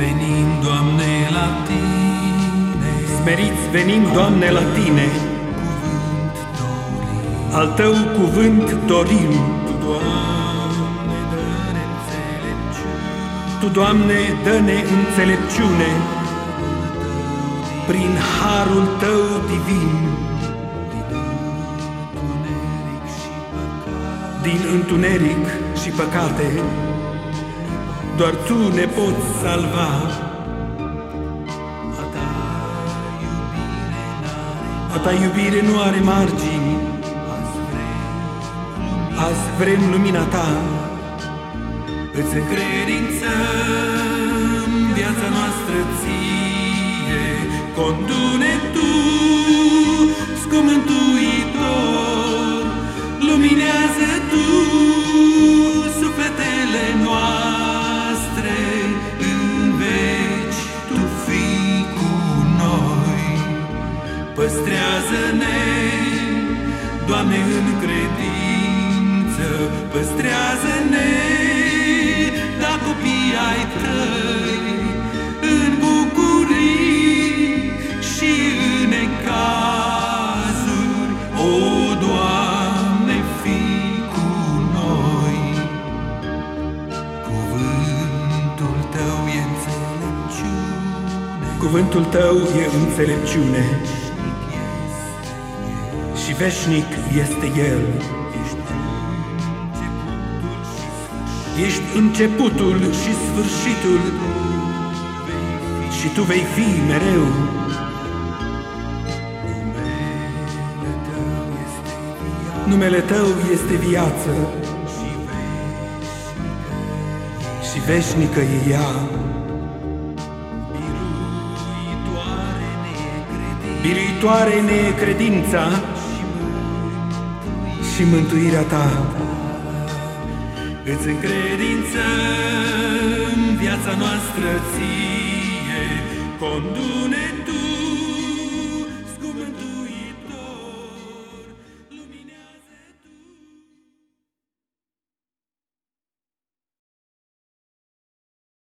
Doamne, la Tine. Smeriți venim, Doamne, la Tine. Cuvânt dorim. Al Tău cuvânt dorim. Tu, Doamne, dă-ne înțelepciune. Tu, Doamne, dă-ne înțelepciune. Prin harul Tău divin. Din întuneric și păcate Doar Tu ne poți salva. A Ta iubire n-are A Ta iubire nu are margini. Azi vrem Azi vrem lumina Ta. Îți încredințăm viața noastră ție. Condune Tu, Păstrează-ne, Doamne, în credință. Păstrează-ne, da copii ai tăi În bucurii și în necazuri. O, Doamne, fii cu noi. Cuvântul Tău e înțelepciune. Cuvântul Tău e înțelepciune Și veșnic este El. Ești începutul și sfârșitul Și Tu vei fi mereu. Numele Tău este viață Și veșnică e ea. Biruitoare ne e credința Și mântuirea Ta. Îți încredințăm viața noastră ție. Condune Tu